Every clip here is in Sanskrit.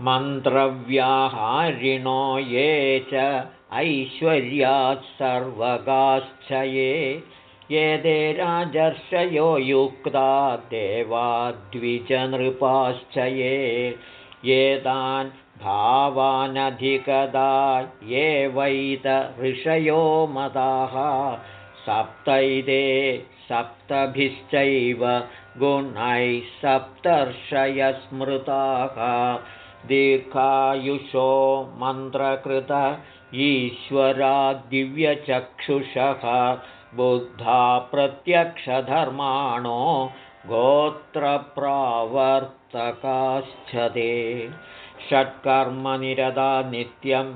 मन्त्रव्याहारिणो ये च ऐश्वर्यात् सर्वगाश्च ये ये राजर्षयो युक्ता देवाद्विजनृपाश्च ये एतान् भावानधिकदा ये वैत ऋषयो मदाः। सप्तैदे सप्तभिश्चैव गुणैः सप्तर्षयस्मृताः दीर्घायुषो मन्त्रकृत ईश्वरा दिव्यचक्षुषः बुद्धा प्रत्यक्षधर्माणो गोत्रप्रावर्तकाश्च ते षट्कर्मनिरदा नित्यं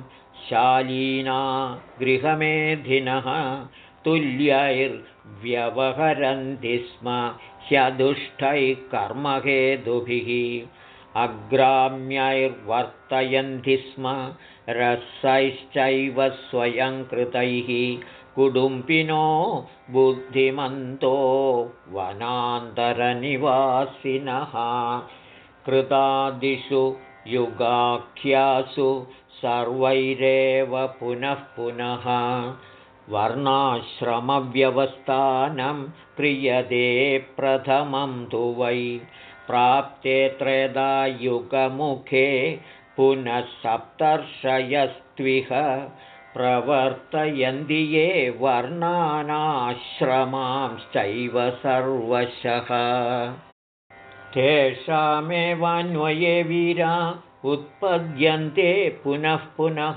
शालीना गृहमेधिनः तुल्यैर्व्यवहरन्ति स्म ह्यदुष्टैः कर्महेतुभिः अग्राम्यैर्वर्तयन्ति स्म रसैश्चैव स्वयङ्कृतैः कुडुम्बिनो बुद्धिमन्तो वनान्तरनिवासिनः। कृतादिषु युगाख्यासु सर्वैरेव पुनः पुनः वर्णाश्रमव्यवस्थानं क्रियते प्रथमं तु वै प्राप्ते त्रेधा युगमुखे पुनः सप्तर्षयस्त्विह प्रवर्तयन्ति ये वर्णानाश्रमांश्चैव सर्वशः। तेषामेवान्वये वीरा उत्पद्यन्ते पुनः पुनः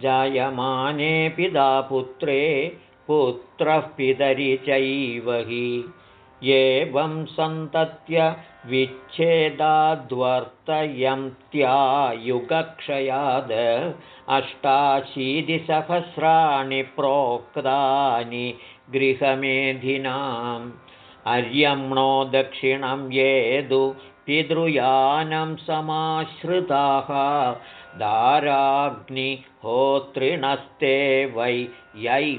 जायमाने पिता पुत्रे पुत्रः पितरि चैव हि एवं सन्तत्य विच्छेदाद्वर्तयन्त्यायुगक्षयाद् अष्टाशीतिसहस्राणि प्रोक्तानि गृहमेधिनाम्। अर्यम्णो दक्षिणं येदु पितृयानं समाश्रिताः। दाराग्निहोत्रिणस्ते वै यै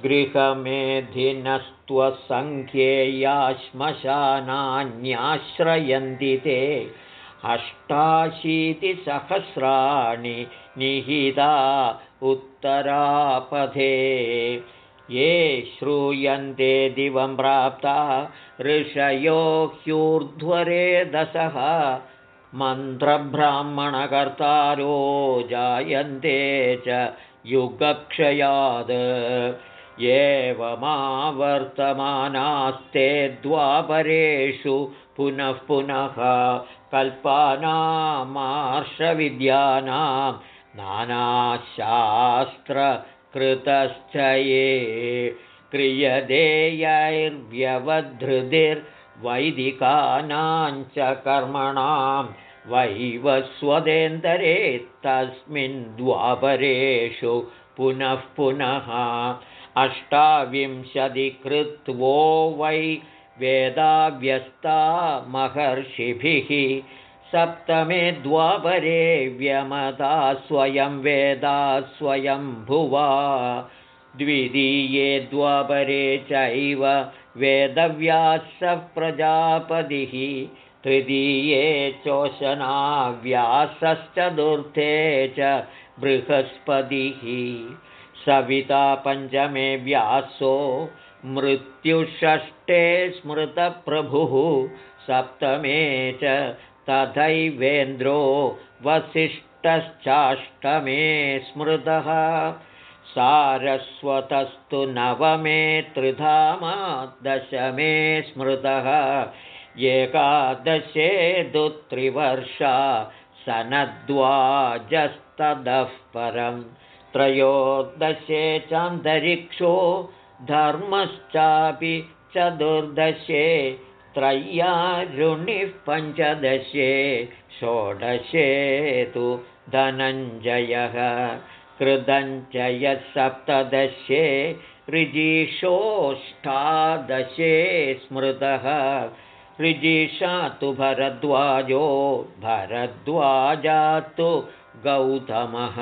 प्रजाखेदवस्मृताः गृहमेधिनस्त्वसङ्ख्येयाश्मशानान्याश्रयन्ति ते अष्टाशीतिसहस्राणि निहिता उत्तरापथे ये श्रूयन्ते दिवं प्राप्ता ऋषयो ह्यूर्ध्वरेदसः मन्त्रब्राह्मणकर्तारो जायन्ते च युगक्षयात् एवमावर्तमानास्ते द्वापरेषु पुनः पुनः कल्पानामार्षविद्यानां नानाशास्त्रकृतश्च ये क्रियदेयैर्व्यवधृतिर्वैदिकानाञ्च कर्मणां वैवस्वदेन्दरे तस्मिन् द्वापरेषु पुनः पुनः अष्टाविंशतिकृत्वो वै वेदाव्यस्ता महर्षिभिः सप्तमे द्वापरे व्यमता स्वयं वेदा स्वयं भुवा द्वितीये द्वापरे चैव वेदव्यासः प्रजापतिः। तृतीये चोशनाव्यासश्चतुर्थे च बृहस्पतिः सविता पञ्चमे व्यासो मृत्युषष्ठे स्मृतप्रभुः सप्तमे च तथैवेन्द्रो वसिष्ठश्चाष्टमे स्मृतः सारस्वतस्तु नवमे त्रिधामा दशमे स्मृतः एकादशे दुत्रिवर्षा सनद्वाजस्ततः परम् त्रयोदशे चान्तरिक्षो धर्मश्चापि चतुर्दशे त्रय्यारुणिः पञ्चदशे षोडशे तु धनञ्जयः कृदञ्जयः सप्तदशे ऋजीषोष्ठादशे स्मृतः ऋजीषा तु भरद्वाजो भरद्वाजा तु गौतमः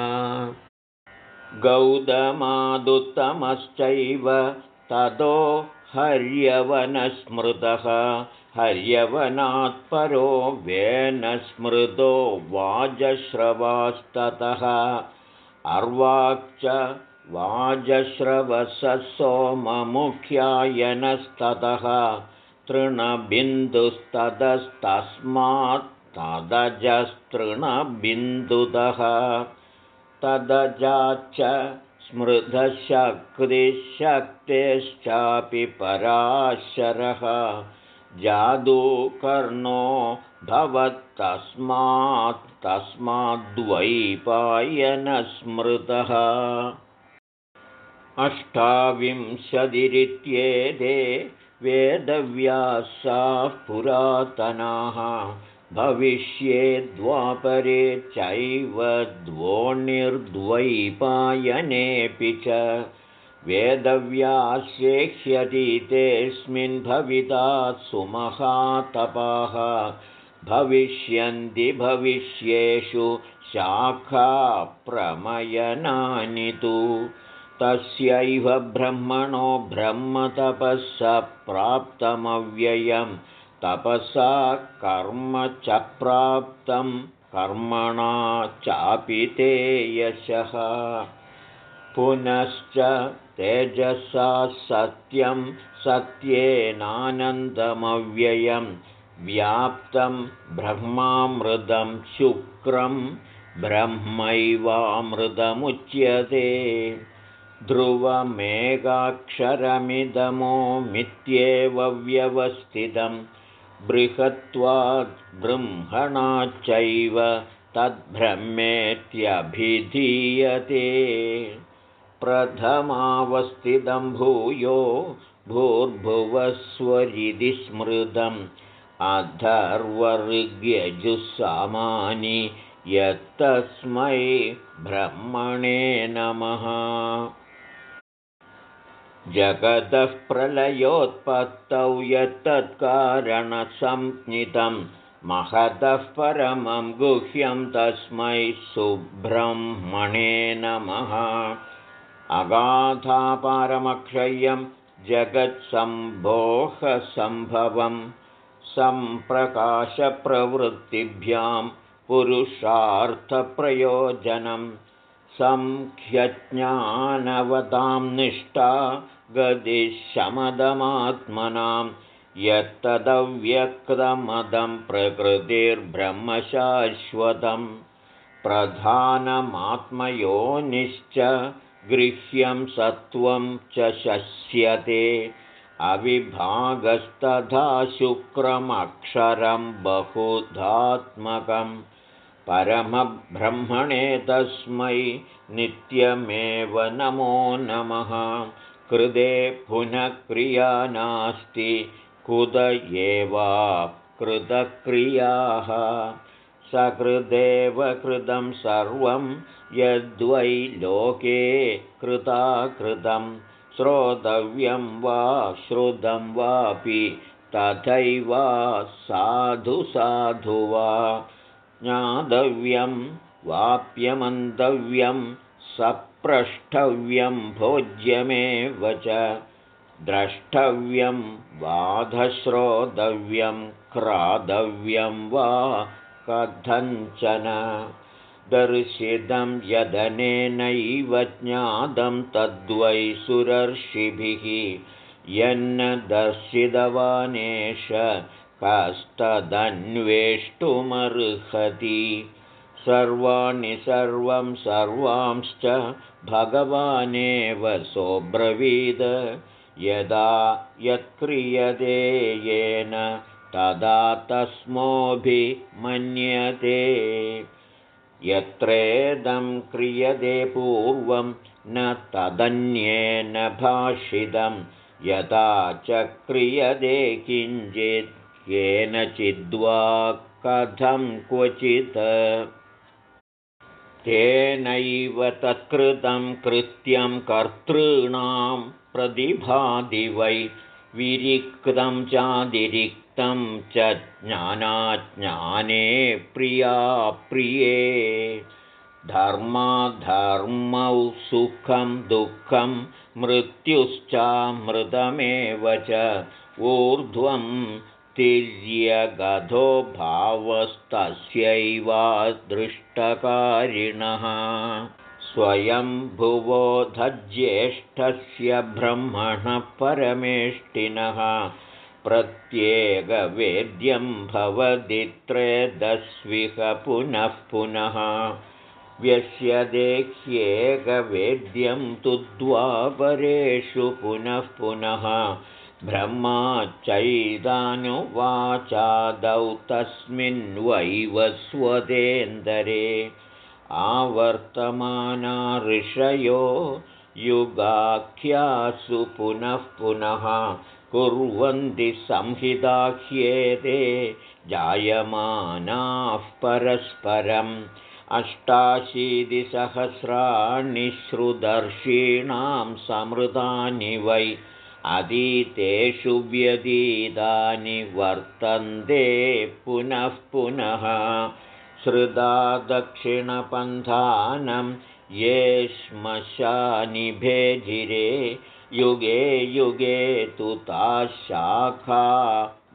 गौतमादुत्तमश्चैव ततो हर्यवनस्मृतः। हर्यवनात्परो वेन स्मृतो वाजश्रवास्ततः। अर्वाक् वाजश्रवसः सोममुख्यायनस्ततः। तृणबिन्दुस्ततस्तस्मात् तदजस्तृणबिन्दुतः तदजाच्च स्मृधशक्तिशक्तिश्चापि पराशरः। जादूकर्णो भवत्तस्मात् तस्माद्वैपायनस्मृतः। अष्टाविंशतिरित्येते वेदव्यासाः पुरातनाः भविष्ये द्वापरे चैव द्वोणिर्द्वैपायनेऽपि च वेदव्यास्येह्यतीतेऽस्मिन् भविता सुमहातपाः। भविष्यन्ति भविष्येषु शाखाप्रमयनानि तु। तस्यैव ब्रह्मणो ब्रह्मतपःस प्राप्तमव्ययम् तपसा कर्म च प्राप्तं कर्मणा चापि ते यशः। पुनश्च तेजसा सत्यं सत्येनानन्दमव्ययं। व्याप्तं ब्रह्मामृतं शुक्रं ब्रह्मैवामृतमुच्यते। ध्रुवमेकाक्षरमिदमो मित्येव व्यवस्थितम् बृहत्वाद् बृंहणाच्चैव तद्ब्रह्मेत्यभिधीयते। प्रथमावस्थितं भूयो भूर्भुवस्वरिति स्मृतम्। अधर्वर्ग्यजुस्सामानि यत्तस्मै ब्रह्मणे नमः जगतः प्रलयोत्पत्तौ यत्तत्कारणसंज्ञितं महतः परमं गुह्यं तस्मै सुब्रह्मणे नमः। अगाधापारमक्षय्यं जगत्सम्भोहसम्भवं सम्प्रकाशप्रवृत्तिभ्यां पुरुषार्थप्रयोजनं संख्यज्ञानवतां निष्ठा गतिशमदमात्मनां यत्तदव्यक्तमदं प्रकृतिर्ब्रह्मशाश्वतं प्रधानमात्मयोनिश्च गृह्यं सत्त्वं च शस्यते अविभागस्तथा शुक्रमक्षरं बहुधात्मकं परमब्रह्मणे तस्मै नित्यमेव नमो नमः। कृते पुनः क्रिया नास्ति कुत एवा कृतक्रियाः सकृदेव कृतं सर्वं यद्वै लोके कृता कृतं श्रोतव्यं वा श्रुतं वापि तथैव साधु साधु वा ज्ञातव्यं वाप्यमन्तव्यं सप्रष्टव्यं भोज्यमेव च द्रष्टव्यं बाधश्रोतव्यं क्रातव्यं वा कथञ्चन। दर्शितं यदनेनैव ज्ञातं तद्वै सुरर्षिभिः यन्न दर्शितवानेष कस्तदन्वेष्टुमर्हति सर्वाणि सर्वं सर्वांश्च भगवानेव सोऽब्रवीद। यदा यत्क्रियते येन तदा तस्मोऽभिमन्यते। यत्रेदं क्रियते पूर्वं न तदन्येन भाषितं। यथा च क्रियते किञ्चित् केनचिद्वा कथं क्वचित्। तेनैव तत्कृतं कृत्यं कर्तॄणां प्रतिभाति वै विरिक्तं चातिरिक्तं च ज्ञानाज्ञाने प्रियाप्रिये धर्माधर्मौ सुखं दुःखं मृत्युश्चामृतमेव च ऊर्ध्वं तिर्यगधो भावस्तस्यैवादृष्टकारिणः। स्वयं भुवोधज्येष्ठस्य ब्रह्मणः परमेष्टिनः। प्रत्येकवेद्यं भवति त्रेदस्विह पुनः पुनः। व्यस्यदेह्येकवेद्यं तु द्वापरेषु पुनः पुनः ब्रह्मा चैदानुवाचादौ तस्मिन्वैव स्वदेन्दरे आवर्तमाना ऋषयो युगाख्यासु पुनः पुनः कुर्वन्ति संहिताह्येते जायमानाः परस्परम् अष्टाशीतिसहस्राणि श्रुदर्शीणां समृतानि वै अधीतेषु व्यतीतानि वर्तन्ते पुनः पुनः। श्रुदा दक्षिणपन्थानं ये श्मशानि भेजिरे युगे युगे तु ताः शाखा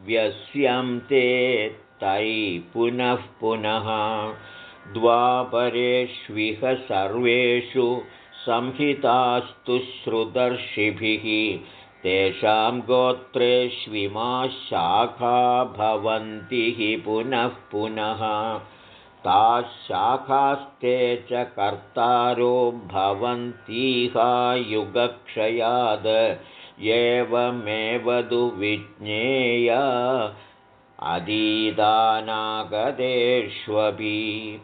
व्यस्यन्ते तैः पुनः पुनः। द्वापरेष्विह सर्वेषु संहितास्तु श्रुदर्शिभिः तेषां गोत्रेष्विमा शाखा भवन्ति हि पुनः पुनः। ताः शाखास्ते च कर्तारो भवन्तीहायुगक्षयाद एवमेव दुविज्ञेय अधीदानागदेष्वपि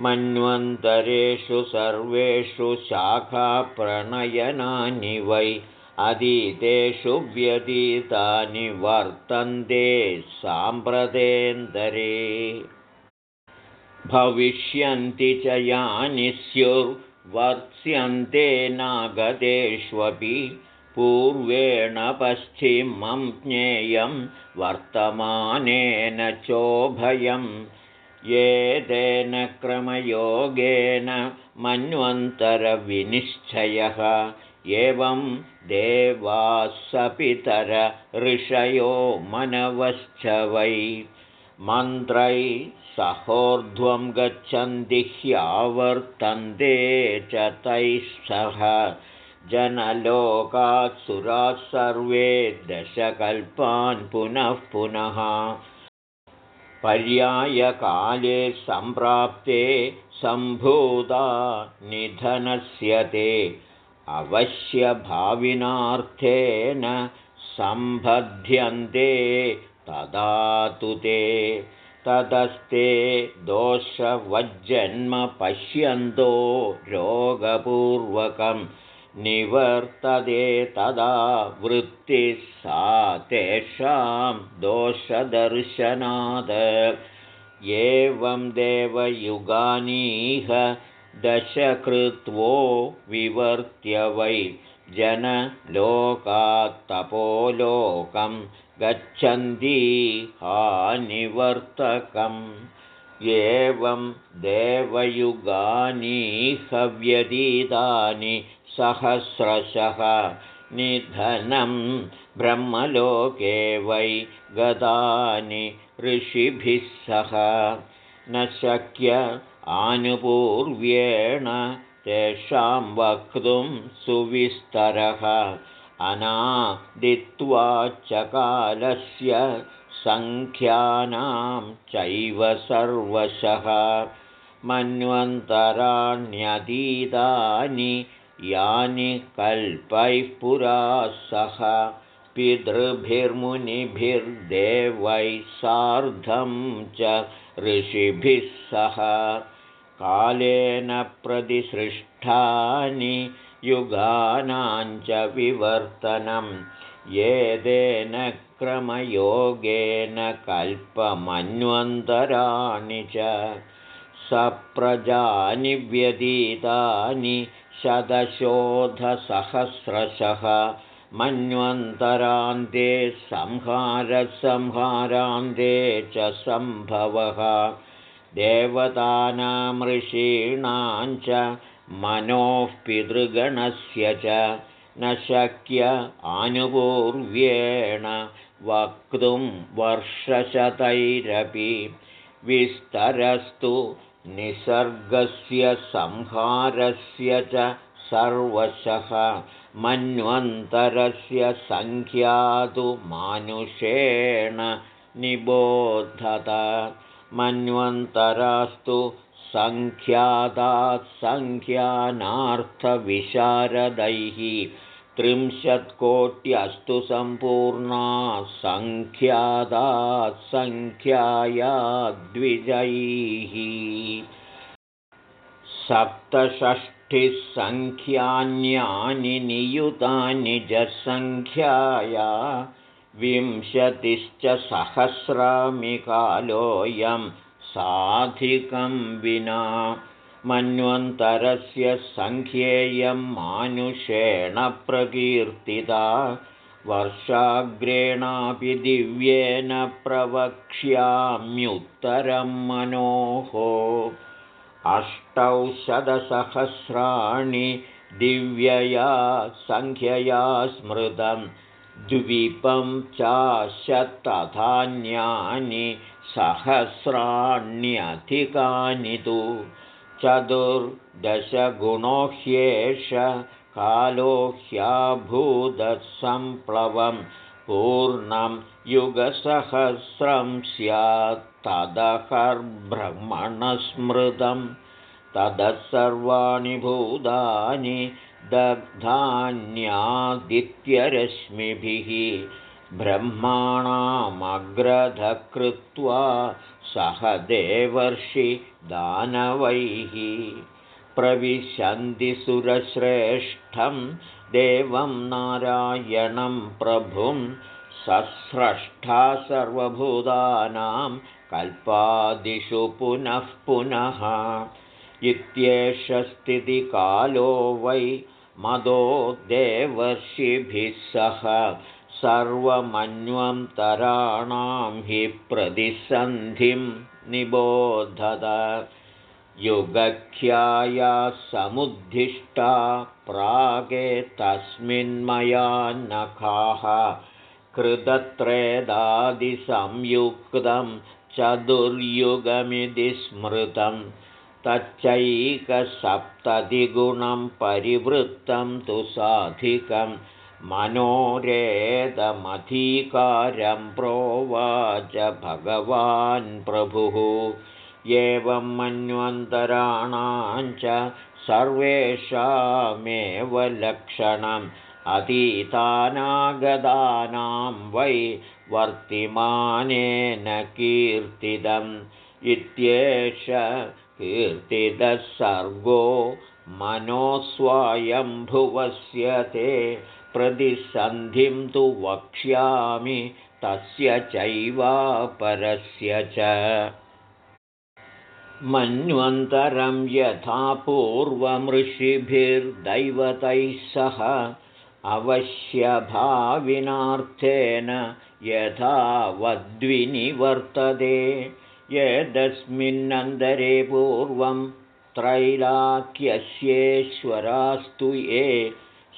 मन्वन्तरेषु सर्वेषु शाखाप्रणयनानि वै अधीतेषु व्यतीतानि वर्तन्ते साम्प्रतेन्दरे भविष्यन्ति च यानि स्युर्वर्त्स्यन्ते नागदेष्वपि पूर्वेण पश्चिमं ज्ञेयं वर्तमानेन चोभयम् येदेन क्रमयोगेन मन्वन्तरविनिश्चयः एवं देवासपितर ऋषयो मनवश्च वै। मन्त्रै सहोर्ध्वं गच्छन्ति ह्यावर्तन्ते च तैः सह। जनलोकात् सुराः सर्वे दशकल्पान् पुनः पुनः। पर्यायकाले सम्प्राप्ते सम्भूता निधनस्य ते अवश्यभाविनार्थेन सम्बध्यन्ते तदा तु ते। ततस्ते दोषवज्जन्म पश्यन्तो रोगपूर्वकं निवर्तते तदा वृत्तिः सा तेषां दोषदर्शनाद एवं देवयुगानीह दशकृत्वो विवर्त्य वै जनलोकात्तपोलोकं गच्छन्ती हानिवर्तकम् एवं देवयुगानीहव्यतीतानि सहस्रशः निधनं ब्रह्मलोके वै गतानि सह न शक्य आनुपूर्व्येण तेषां वक्तुं सुविस्तरः। अनादित्वा च सङ्ख्यानां चैव सर्वशः। मन्वन्तराण्यतीतानि यानि कल्पैः पुरा सह पितृभिर्मुनिभिर्देवैः सार्धं च ऋषिभिः सह कालेन प्रतिसृष्टानि युगानाञ्च विवर्तनं। येदेन क्रमयोगेन कल्पमन्वन्तराणि च सप्रजानि व्यतीतानि शतशोधसहस्रशः मन्वन्तरान्ते संहारसंहारान्ते च सम्भवः। देवतानां ऋषीणां च मनोः पितृगणस्य च न शक्य आनुपूर्व्येण वक्तुं वर्षशतैरपि। विस्तरस्तु निसर्गस्य संहारस्य च सर्वशः मन्वन्तरस्य सङ्ख्यातु मानुषेण निबोधत। मन्वन्तरास्तु सङ्ख्यादात् सङ्ख्यानार्थविशारदैः त्रिंशत्कोट्यस्तु सम्पूर्णा सङ्ख्यादात् सङ्ख्याया द्विजैः सप्तषष्ठिः सङ्ख्यान्यानि नियुतानि जसङ्ख्याया विंशतिश्च सहस्रामिकालोऽयं साधिकं विना मन्वन्तरस्य सङ्ख्येयं मानुषेण प्रकीर्तिता वर्षाग्रेणापि दिव्येन प्रवक्ष्याम्युत्तरं मनोः अष्टौशतसहस्राणि दिव्यया सङ्ख्यया स्मृतं द्वीपं चाशतधान्यानि सहस्राण्यधिकानि तु। चतुर्दशगुणो ह्येष कालो ह्याभूदसम्प्लवं पूर्णं युगसहस्रं स्यात् तदहर्ब्रह्मणस्मृतं ततः सर्वाणि भूतानि दग्धान्यादित्यरश्मिभिः ब्रह्माणामग्रधकृत्वा सह देवर्षि दानवैः प्रविशन्ति सुरश्रेष्ठं देवं नारायणं प्रभुं सस्रष्टा सर्वभूतानां कल्पादिषु पुनः पुनः। इत्येष स्थितिकालो वै मदो देवर्षिभिः सह सर्वमन्वन्तराणां हि प्रतिसन्धिं निबोधत युगख्याया समुद्दिष्टा प्रागे तस्मिन्मया नखाः। कृतत्रेदादिसंयुक्तं चतुर्युगमिति स्मृतं। तच्चैकसप्ततिगुणं परिवृत्तं तु साधिकम् मनोरेदमधिकारं प्रोवाच भगवान् प्रभुः एवं मन्वन्तराणां च सर्वेषामेव लक्षणम्। अतीतानागदानां वै वर्तिमानेन कीर्तितम् इत्येष कीर्तितः सर्गो मनोस्वायम्भुवस्य ते प्रतिसन्धिं तु वक्ष्यामि तस्य चैवापरस्य च मन्वन्तरं यथा पूर्वमृषिभिर्दैवतैः सह अवश्यभाविनार्थेन यथा वद्विनिवर्तते यदस्मिन्नन्तरे पूर्वं त्रैलाक्यस्येश्वरास्तु ये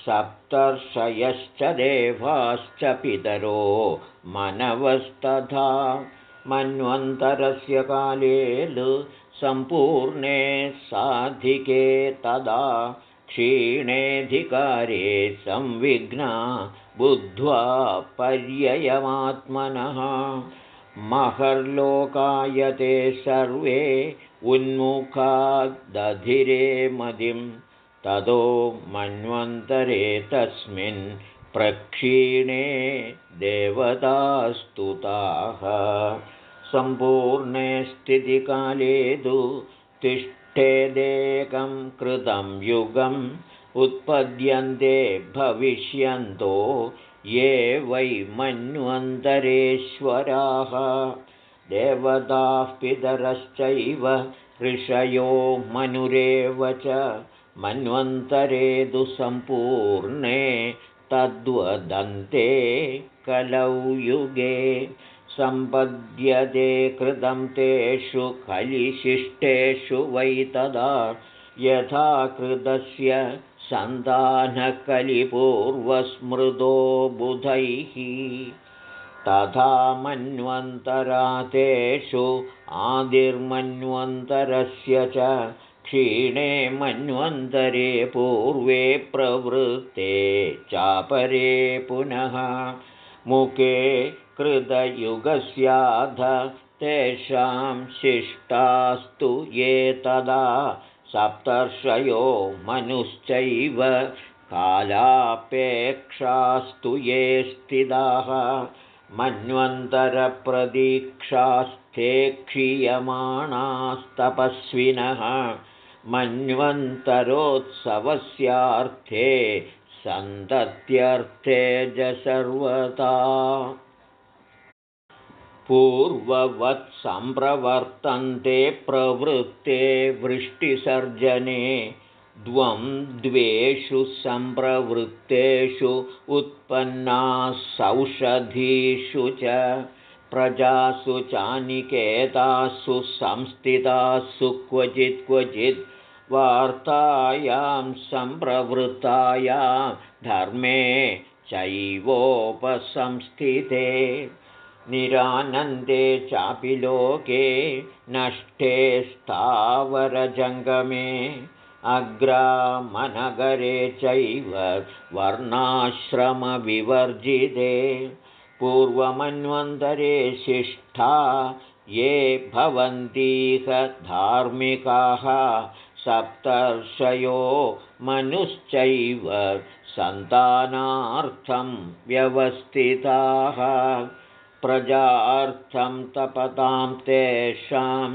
सप्तर्षयश्च देवाश्च पितरो मनवस्तथा। मन्वन्तरस्य काले सम्पूर्णे साधिके तदा क्षीणेऽधिकारे संविघ्ना बुद्ध्वा पर्ययमात्मनः। महर्लोकायते सर्वे उन्मुखादधिरे मदिम् ततो मन्वन्तरे तस्मिन् प्रक्षीणे देवतास्तुताः सम्पूर्णे स्थितिकाले तु तिष्ठेदेकं कृतं युगम् उत्पद्यन्ते भविष्यन्तो ये वै मन्वन्तरेश्वराः। देवताः पितरश्चैव ऋषयो मनुरेव च। मन्वन्तरे तु सम्पूर्णे तद्वदन्ते कलौ युगे सम्पद्यते कृतं तेषु कलिशिष्टेषु वै तदा यथा कृतस्य सन्तानकलिपूर्वस्मृतो बुधैः। तथा मन्वन्तरातेषु आदिर्मन्वन्तरस्य च क्षीणे मन्वन्तरे पूर्वे प्रवृत्ते चापरे पुनः मुखे कृतयुगस्याध तेषां शिष्टास्तु ये तदा सप्तर्षयो मनुश्चैव कालापेक्षास्तु ये स्थिताः। मन्वन्तरप्रदीक्षास्थे क्षीयमाणास्तपस्विनः। मन्वन्तरोत्सवस्यार्थे सन्तत्यर्थे च सर्वता पूर्ववत्सम्प्रवर्तन्ते प्रवृत्ते वृष्टिसर्जने द्वं द्वेषु सम्प्रवृत्तेषु उत्पन्नाः सौषधीषु च प्रजासु चानिकेतासु संस्थितासु क्वचित् क्वचित् वार्तायां सम्प्रवृत्तायां धर्मे चैवोपसंस्थिते निरानन्दे चापि लोके नष्टे स्थावरजङ्गमे अग्रामनगरे चैव वर्णाश्रमविवर्जिते पूर्वमन्वन्तरे शिष्ठा ये भवन्तीह धार्मिकाः सप्तर्षयो मनुश्चैव सन्तानार्थं व्यवस्थिताः प्रजार्थं तपतां तेषां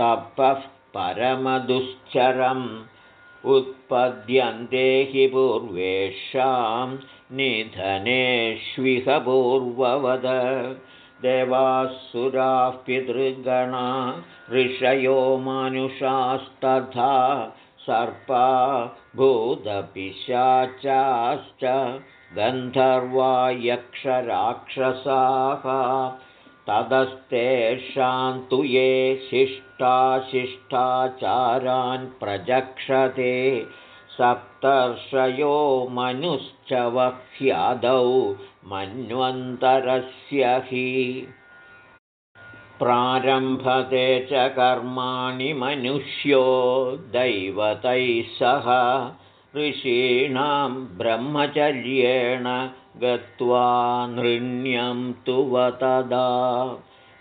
तपः परमदुश्चरम् उत्पद्यन्ते हि पूर्वेषां निधनेष्विह पूर्ववद। देवासुराः पितृगणा ऋषयो मानुषास्तथा सर्पा भूतपिशाचाश्च गन्धर्वा यक्षराक्षसाः ततस्तेषां तु ये शिष्टाशिष्टाचारान् प्रजक्षते सप्तर्षयो मनुश्च वह्यादौ मन्वन्तरस्य हि। प्रारम्भते च कर्माणि मनुष्यो दैवतैः सह ऋषीणां ब्रह्मचर्येण गत्वा नृण्यं तु वतदा।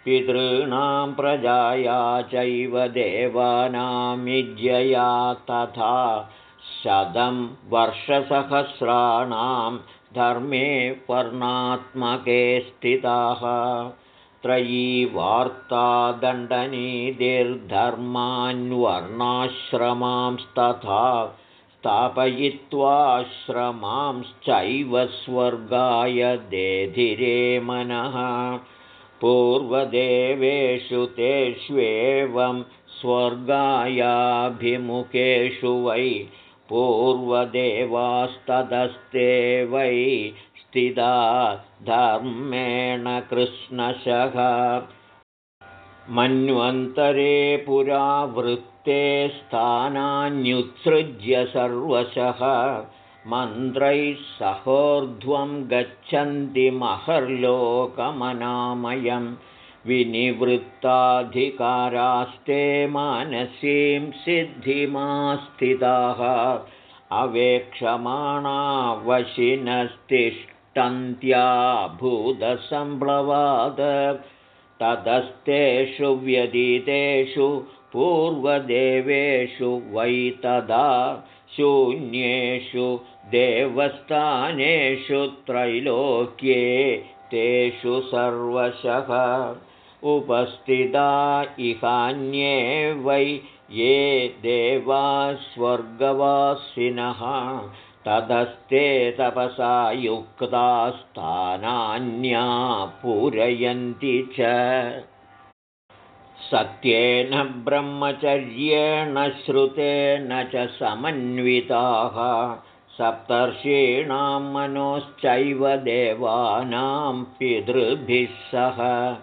पितॄणां प्रजाया चैव देवानामिज्यया तथा शतं वर्षसहस्राणां धर्मे वर्णात्मके स्थिताः। त्रयी वार्ता दण्डनीतिर्धर्मान्वर्णाश्रमांस्तथा स्थापयित्वाश्रमांश्चैव स्वर्गाय देधिरे मनः। पूर्वदेवेषु तेष्वेवं स्वर्गायाभिमुखेषु वै पूर्वदेवास्तदस्ते वै स्थिता धर्मेण कृष्णशः मन्वन्तरे पुरावृत् ते स्थानान्युत्सृज्य सर्वशः। मन्त्रैः सहोर्ध्वं गच्छन्ति महर्लोकमनामयं विनिवृत्ताधिकारास्ते मानसीं सिद्धिमास्थिताः। अवेक्षमाणावशिनस्तिष्ठन्त्या भूतसम्प्लवाद ततस्तेषु व्यतीतेषु पूर्वदेवेषु वै तदा शून्येषु देवस्थानेषु त्रैलोक्ये तेषु सर्वशः उपस्थिता इहान्ये वै ये देवा स्वर्गवासिनः ततस्ते तपसा युक्तास्थानान्या पूरयन्ति च। सत्येन ब्रह्मचर्येण श्रुतेन च समन्विताः सप्तर्षीणां मनोश्चैव देवानां पितृभिः सह।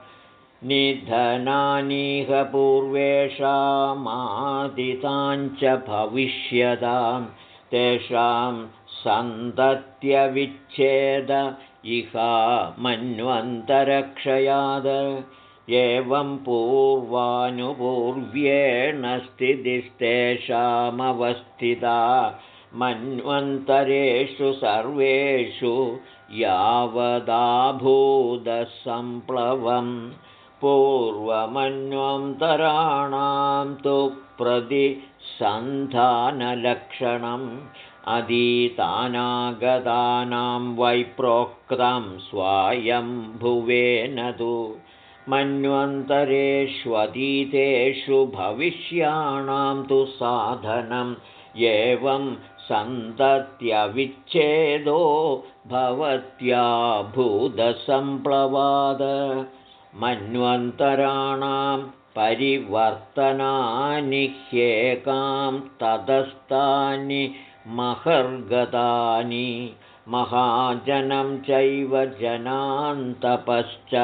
निधनानीह पूर्वेषामादिताञ्च भविष्यतां तेषां सन्तत्यविच्छेद इहा मन्वन्तरक्षयाद। एवं पूर्वानुपूर्व्येण स्थितिस्तेषामवस्थिता मन्वन्तरेषु सर्वेषु यावदाभूदसम्प्लवम्। पूर्वमन्वन्तराणां तु प्रतिसन्धानलक्षणम् अधीतानागतानां वैप्रोक्तं स्वायम्भुवेन तु मन्वन्तरेष्वतीतेषु भविष्याणां तु साधनम् एवं सन्तत्यविच्छेदो भवत्या भूतसम्प्लवाद मन्वन्तराणां परिवर्तनानि ह्येकां तदस्तानि महर्गतानि महाजनं चैव जनान्तपश्च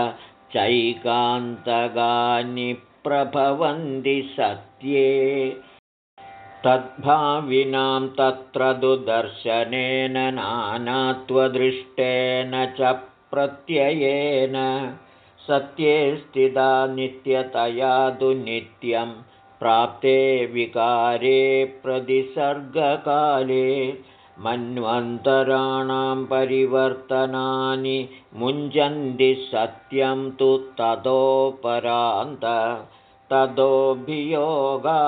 चैकान्तगानि प्रभवन्ति सत्ये। तद्भाविनां तत्र दुदर्शनेन नानात्वदृष्टेन च प्रत्ययेन सत्ये स्थिता नित्यतया तु नित्यं प्राप्ते विकारे प्रतिसर्गकाले मन्वन्तराणां परिवर्तनानि मुञ्जन्ति सत्यं तु ततोपरान्त ततोऽभियोगा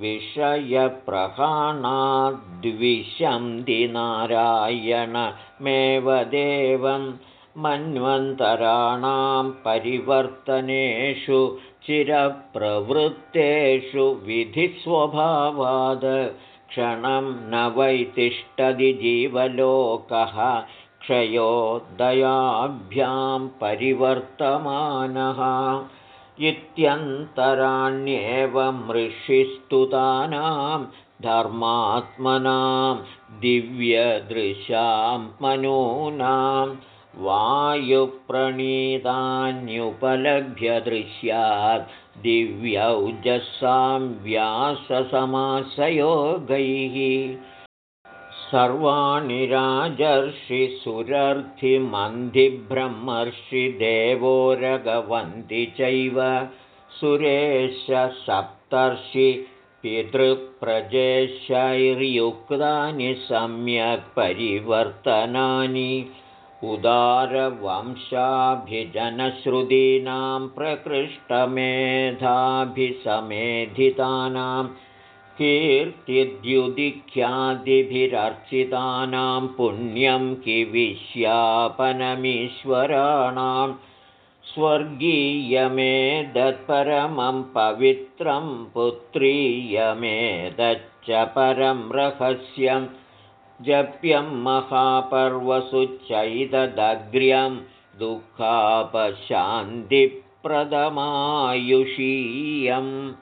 विषयप्रहाणाद्विशन्ति नारायणमेव देवं मन्वन्तराणां परिवर्तनेषु चिरप्रवृत्तेषु विधिस्वभावाद क्षणं न वै तिष्ठति जीवलोकः क्षयोदयाभ्यां परिवर्तमानः। इत्यन्तराण्येवमृषिस्तुतानां धर्मात्मनां दिव्यदृशां मनूनां वायुप्रणीतान्युपलभ्यदृश्यात् दिव्यौजसां व्याससमासयोगैः। सर्वाणि राजर्षिसुरर्थिमन्धिब्रह्मर्षिदेवो रगवन्ति चैव। सुरेश सप्तर्षि पितृप्रजेशैर्युक्तानि सम्यक् परिवर्तनानि उदारवंशाभिजनश्रुतीनां प्रकृष्टमेधाभिसमेधितानां कीर्तिद्युदिख्यादिभिरर्चितानां पुण्यं किविश्यापनमीश्वराणां स्वर्गीयमेदत्परमं पवित्रं पुत्रीयमेदच्च परं रहस्यम् जप्यं महापर्वसुच्चैतदग्र्यं दुःखापशान्तिप्रदमायुषीयम्।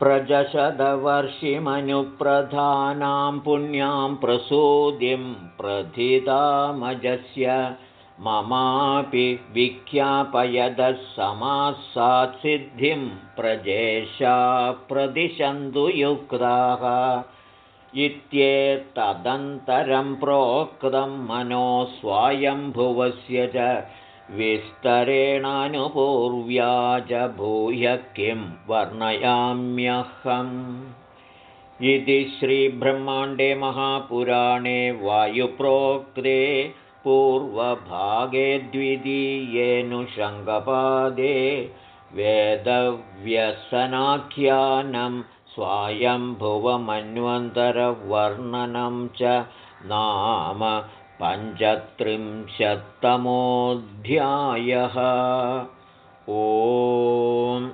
प्रजशदवर्षिमनुप्रधानां पुण्यां प्रसूदिं प्रथितामजस्य ममापि विख्यापयदः समासात्सिद्धिं प्रजेशा प्रदिशन्तु युक्ताः इत्येतदन्तरं प्रोक्तं मनो स्वायम्भुवस्य च विस्तरेणानुपूर्व्या च भूय किं वर्णयाम्यहम्। इति श्रीब्रह्माण्डे महापुराणे वायुप्रोक्ते पूर्वभागे द्वितीयेऽनुषङ्गपादे वेदव्यसनाख्यानं स्वायम्भुवमन्वन्तरवर्णनं च नाम पञ्चत्रिंशत्तमोऽध्यायः। ओम्